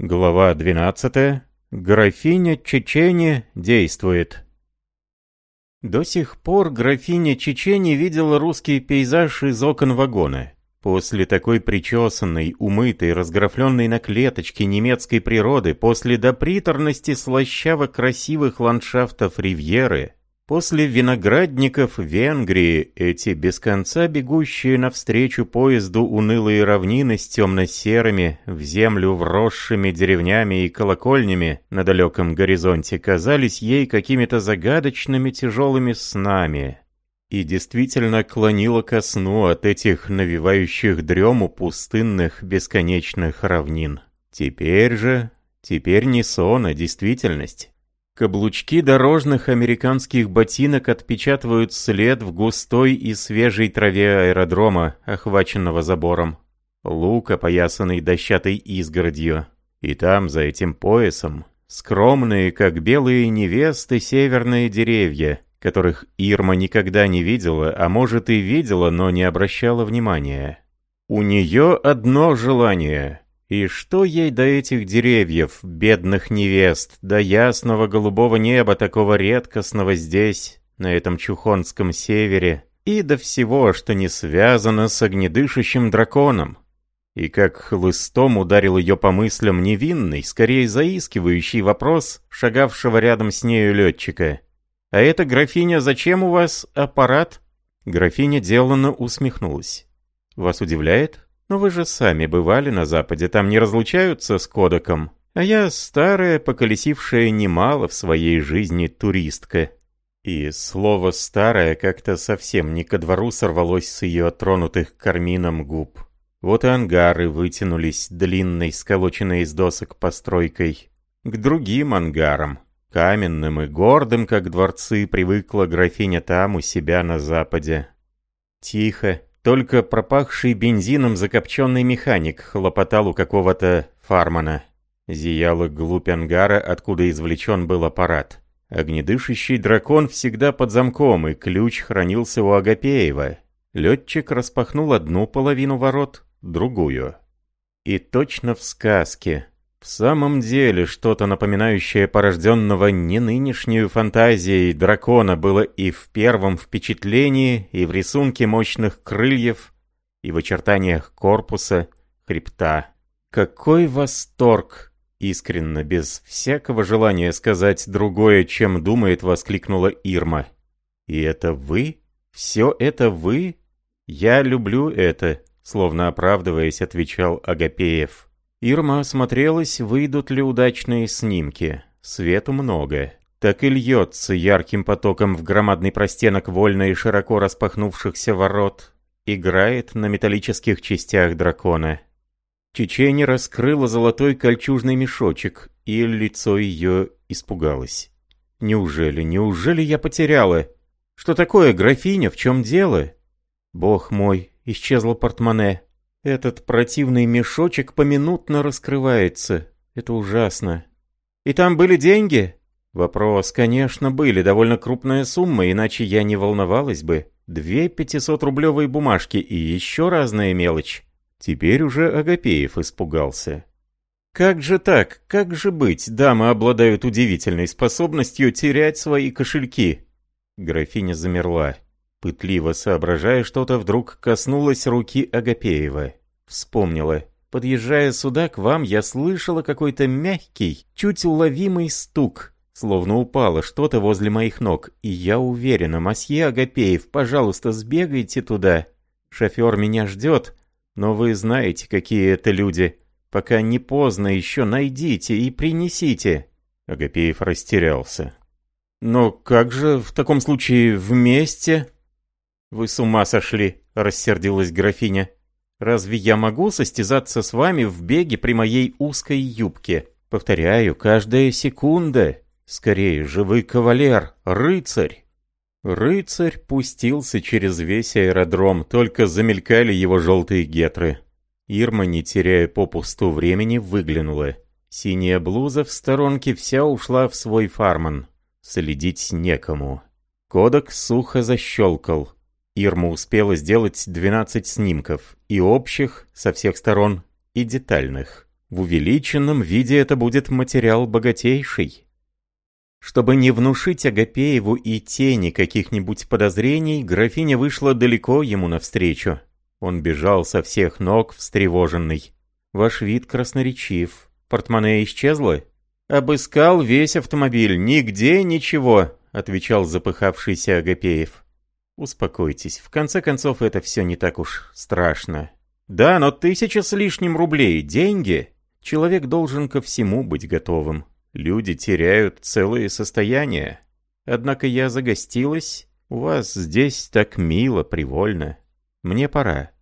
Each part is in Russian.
Глава 12. Графиня Чечени действует. До сих пор графиня Чечени видела русский пейзаж из окон вагона. После такой причесанной, умытой, разграфленной на клеточке немецкой природы, после доприторности слащаво-красивых ландшафтов Ривьеры, После виноградников Венгрии эти без конца бегущие навстречу поезду унылые равнины с темно-серыми, в землю вросшими деревнями и колокольнями на далеком горизонте казались ей какими-то загадочными тяжелыми снами. И действительно клонила ко сну от этих навевающих дрему пустынных бесконечных равнин. Теперь же, теперь не сон, а действительность. Каблучки дорожных американских ботинок отпечатывают след в густой и свежей траве аэродрома, охваченного забором. Лук, опоясанный дощатой изгородью. И там, за этим поясом, скромные, как белые невесты, северные деревья, которых Ирма никогда не видела, а может и видела, но не обращала внимания. У нее одно желание и что ей до этих деревьев, бедных невест, до ясного голубого неба, такого редкостного здесь, на этом чухонском севере, и до всего, что не связано с огнедышащим драконом? И как хлыстом ударил ее по мыслям невинный, скорее заискивающий вопрос шагавшего рядом с нею летчика. «А эта графиня, зачем у вас аппарат?» Графиня деланно усмехнулась. «Вас удивляет?» Но вы же сами бывали на Западе, там не разлучаются с кодеком. А я старая, поколесившая немало в своей жизни туристка. И слово «старая» как-то совсем не ко двору сорвалось с ее тронутых кармином губ. Вот и ангары вытянулись длинной, сколоченной из досок постройкой. К другим ангарам, каменным и гордым, как дворцы, привыкла графиня там у себя на западе. Тихо, только пропахший бензином закопченный механик хлопотал у какого-то фармана. Зияла глубь ангара, откуда извлечен был аппарат. Огнедышащий дракон всегда под замком, и ключ хранился у Агапеева. Летчик распахнул одну половину ворот, другую. И точно в сказке. В самом деле, что-то напоминающее порожденного не нынешнюю фантазией дракона было и в первом впечатлении, и в рисунке мощных крыльев, и в очертаниях корпуса, хребта. Какой восторг! Искренно, без всякого желания сказать другое, чем думает, воскликнула Ирма. «И это вы? Все это вы? Я люблю это», словно оправдываясь, отвечал Агапеев. Ирма осмотрелась, выйдут ли удачные снимки. Свету много. Так и льется ярким потоком в громадный простенок вольно и широко распахнувшихся ворот. Играет на металлических частях дракона. Чечени раскрыла золотой кольчужный мешочек, и лицо ее испугалось. «Неужели, неужели я потеряла? Что такое, графиня, в чем дело?» «Бог мой, исчезло портмоне. Этот противный мешочек поминутно раскрывается. Это ужасно. И там были деньги? Вопрос, конечно, были. Довольно крупная сумма, иначе я не волновалась бы. Две 500-рублевые бумажки и еще разная мелочь. Теперь уже Агапеев испугался. Как же так? Как же быть? Дамы обладают удивительной способностью терять свои кошельки. Графиня замерла. Пытливо соображая что-то, вдруг коснулась руки Агапеева. Вспомнила. Подъезжая сюда к вам, я слышала какой-то мягкий, чуть уловимый стук. Словно упало что-то возле моих ног. И я уверена, масье Агапеев, пожалуйста, сбегайте туда. Шофер меня ждет, но вы знаете, какие это люди. Пока не поздно еще найдите и принесите. Агапеев растерялся. «Но как же в таком случае вместе?» «Вы с ума сошли», — рассердилась графиня. «Разве я могу состязаться с вами в беге при моей узкой юбке? Повторяю, каждая секунда. Скорее же кавалер, рыцарь». Рыцарь пустился через весь аэродром, только замелькали его желтые гетры. Ирма, не теряя попусту времени, выглянула. Синяя блуза в сторонке вся ушла в свой фарман. Следить некому. Кодек сухо защелкал. Ирма успела сделать 12 снимков, и общих, со всех сторон, и детальных. В увеличенном виде это будет материал богатейший. Чтобы не внушить Агапееву и тени каких-нибудь подозрений, графиня вышла далеко ему навстречу. Он бежал со всех ног, встревоженный. «Ваш вид красноречив. Портмоне исчезло?» «Обыскал весь автомобиль. Нигде ничего», — отвечал запыхавшийся Агапеев. «Успокойтесь. В конце концов, это все не так уж страшно. Да, но тысяча с лишним рублей — деньги. Человек должен ко всему быть готовым. Люди теряют целые состояния. Однако я загостилась. У вас здесь так мило, привольно. Мне пора.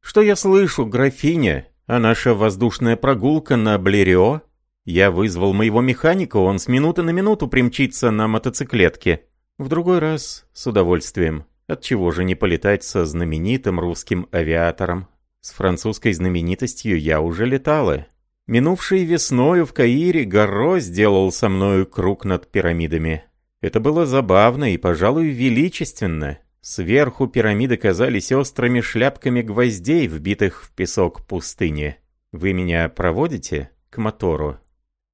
Что я слышу, графиня? А наша воздушная прогулка на Блерио? Я вызвал моего механика, он с минуты на минуту примчится на мотоциклетке. В другой раз с удовольствием. Отчего же не полетать со знаменитым русским авиатором? С французской знаменитостью я уже летала. Минувшей весною в Каире Гарро сделал со мною круг над пирамидами. Это было забавно и, пожалуй, величественно. Сверху пирамиды казались острыми шляпками гвоздей, вбитых в песок пустыни. Вы меня проводите к мотору?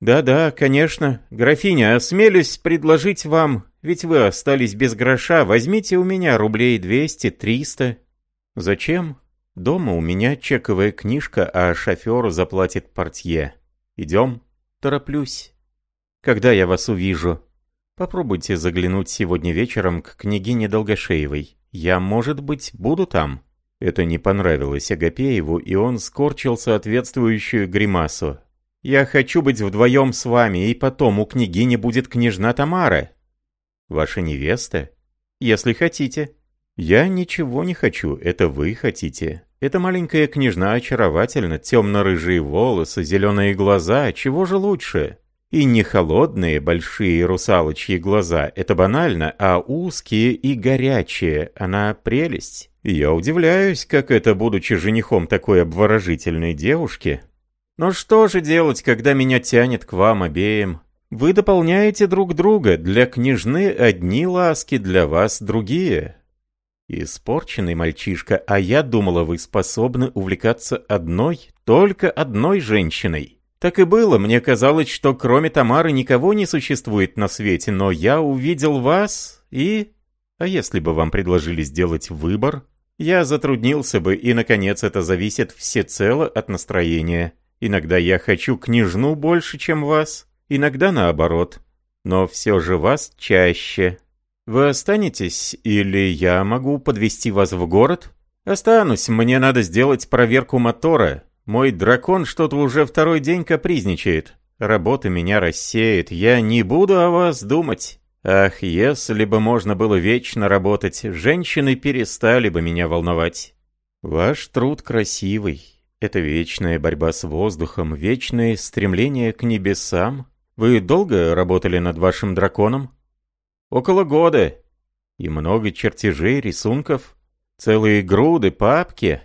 Да-да, конечно. Графиня, осмелюсь предложить вам, ведь вы остались без гроша, возьмите у меня рублей двести-триста. Зачем? Дома у меня чековая книжка, а шоферу заплатит портье. Идем? Тороплюсь. Когда я вас увижу? Попробуйте заглянуть сегодня вечером к княгине Долгошеевой. Я, может быть, буду там. Это не понравилось Агапееву, и он скорчил соответствующую гримасу. «Я хочу быть вдвоем с вами, и потом у княгини будет княжна Тамара». «Ваша невеста?» «Если хотите». «Я ничего не хочу, это вы хотите. Эта маленькая княжна очаровательна, темно-рыжие волосы, зеленые глаза, чего же лучше? И не холодные большие русалочьи глаза, это банально, а узкие и горячие, она прелесть. Я удивляюсь, как это, будучи женихом такой обворожительной девушки. Но что же делать, когда меня тянет к вам обеим? Вы дополняете друг друга, для княжны одни ласки, для вас другие. «Испорченный мальчишка, а я думала, вы способны увлекаться одной, только одной женщиной. Так и было, мне казалось, что кроме Тамары никого не существует на свете, но я увидел вас и... А если бы вам предложили сделать выбор? Я затруднился бы, и, наконец, это зависит всецело от настроения. Иногда я хочу княжну больше, чем вас, иногда наоборот. Но все же вас чаще, «Вы останетесь, или я могу подвести вас в город?» «Останусь, мне надо сделать проверку мотора. Мой дракон что-то уже второй день капризничает. Работа меня рассеет, я не буду о вас думать. Ах, если бы можно было вечно работать, женщины перестали бы меня волновать. Ваш труд красивый. Это вечная борьба с воздухом, вечное стремление к небесам. Вы долго работали над вашим драконом?» Около года. И много чертежей, рисунков. Целые груды, папки.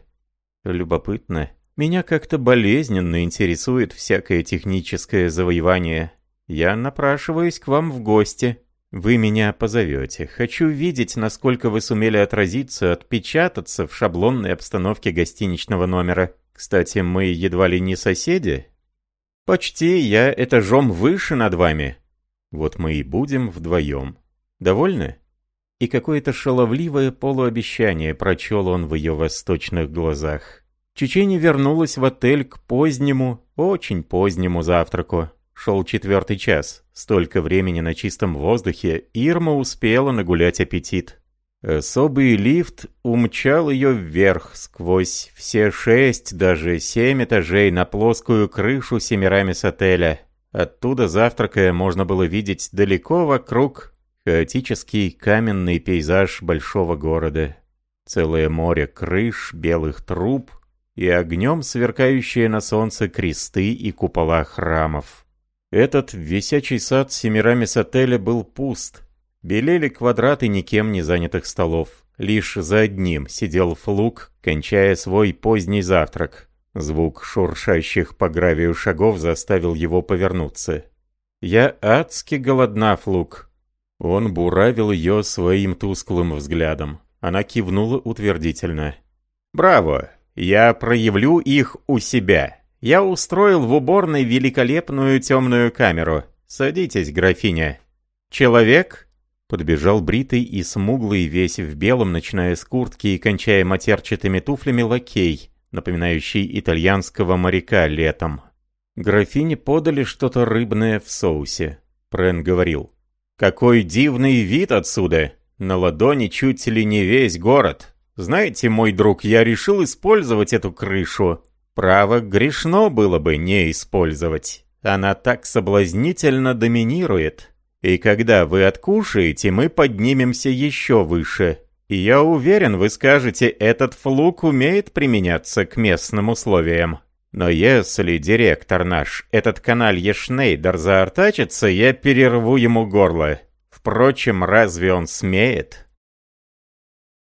Любопытно. Меня как-то болезненно интересует всякое техническое завоевание. Я напрашиваюсь к вам в гости. Вы меня позовете. Хочу видеть, насколько вы сумели отразиться, отпечататься в шаблонной обстановке гостиничного номера. Кстати, мы едва ли не соседи. Почти я этажом выше над вами. Вот мы и будем вдвоем. Довольны?» И какое-то шаловливое полуобещание прочел он в ее восточных глазах. Чечени вернулась в отель к позднему, очень позднему завтраку. Шел четвертый час. Столько времени на чистом воздухе Ирма успела нагулять аппетит. Особый лифт умчал ее вверх, сквозь все шесть, даже семь этажей на плоскую крышу Семирамис отеля. Оттуда, завтракая, можно было видеть далеко вокруг Хаотический каменный пейзаж большого города. Целое море крыш, белых труб и огнем сверкающие на солнце кресты и купола храмов. Этот висячий сад Семирамис отеля был пуст. Белели квадраты никем не занятых столов. Лишь за одним сидел флук, кончая свой поздний завтрак. Звук шуршащих по гравию шагов заставил его повернуться. «Я адски голодна, флук», он буравил ее своим тусклым взглядом. Она кивнула утвердительно. «Браво! Я проявлю их у себя. Я устроил в уборной великолепную темную камеру. Садитесь, графиня. Человек?» Подбежал бритый и смуглый, весь в белом, начиная с куртки и кончая матерчатыми туфлями лакей, напоминающий итальянского моряка летом. Графине подали что-то рыбное в соусе. Прен говорил. «Какой дивный вид отсюда! На ладони чуть ли не весь город. Знаете, мой друг, я решил использовать эту крышу. Право, грешно было бы не использовать. Она так соблазнительно доминирует. И когда вы откушаете, мы поднимемся еще выше. И я уверен, вы скажете, этот флук умеет применяться к местным условиям. Но если директор наш, этот каналье Шнейдер, заортачится, я перерву ему горло. Впрочем, разве он смеет?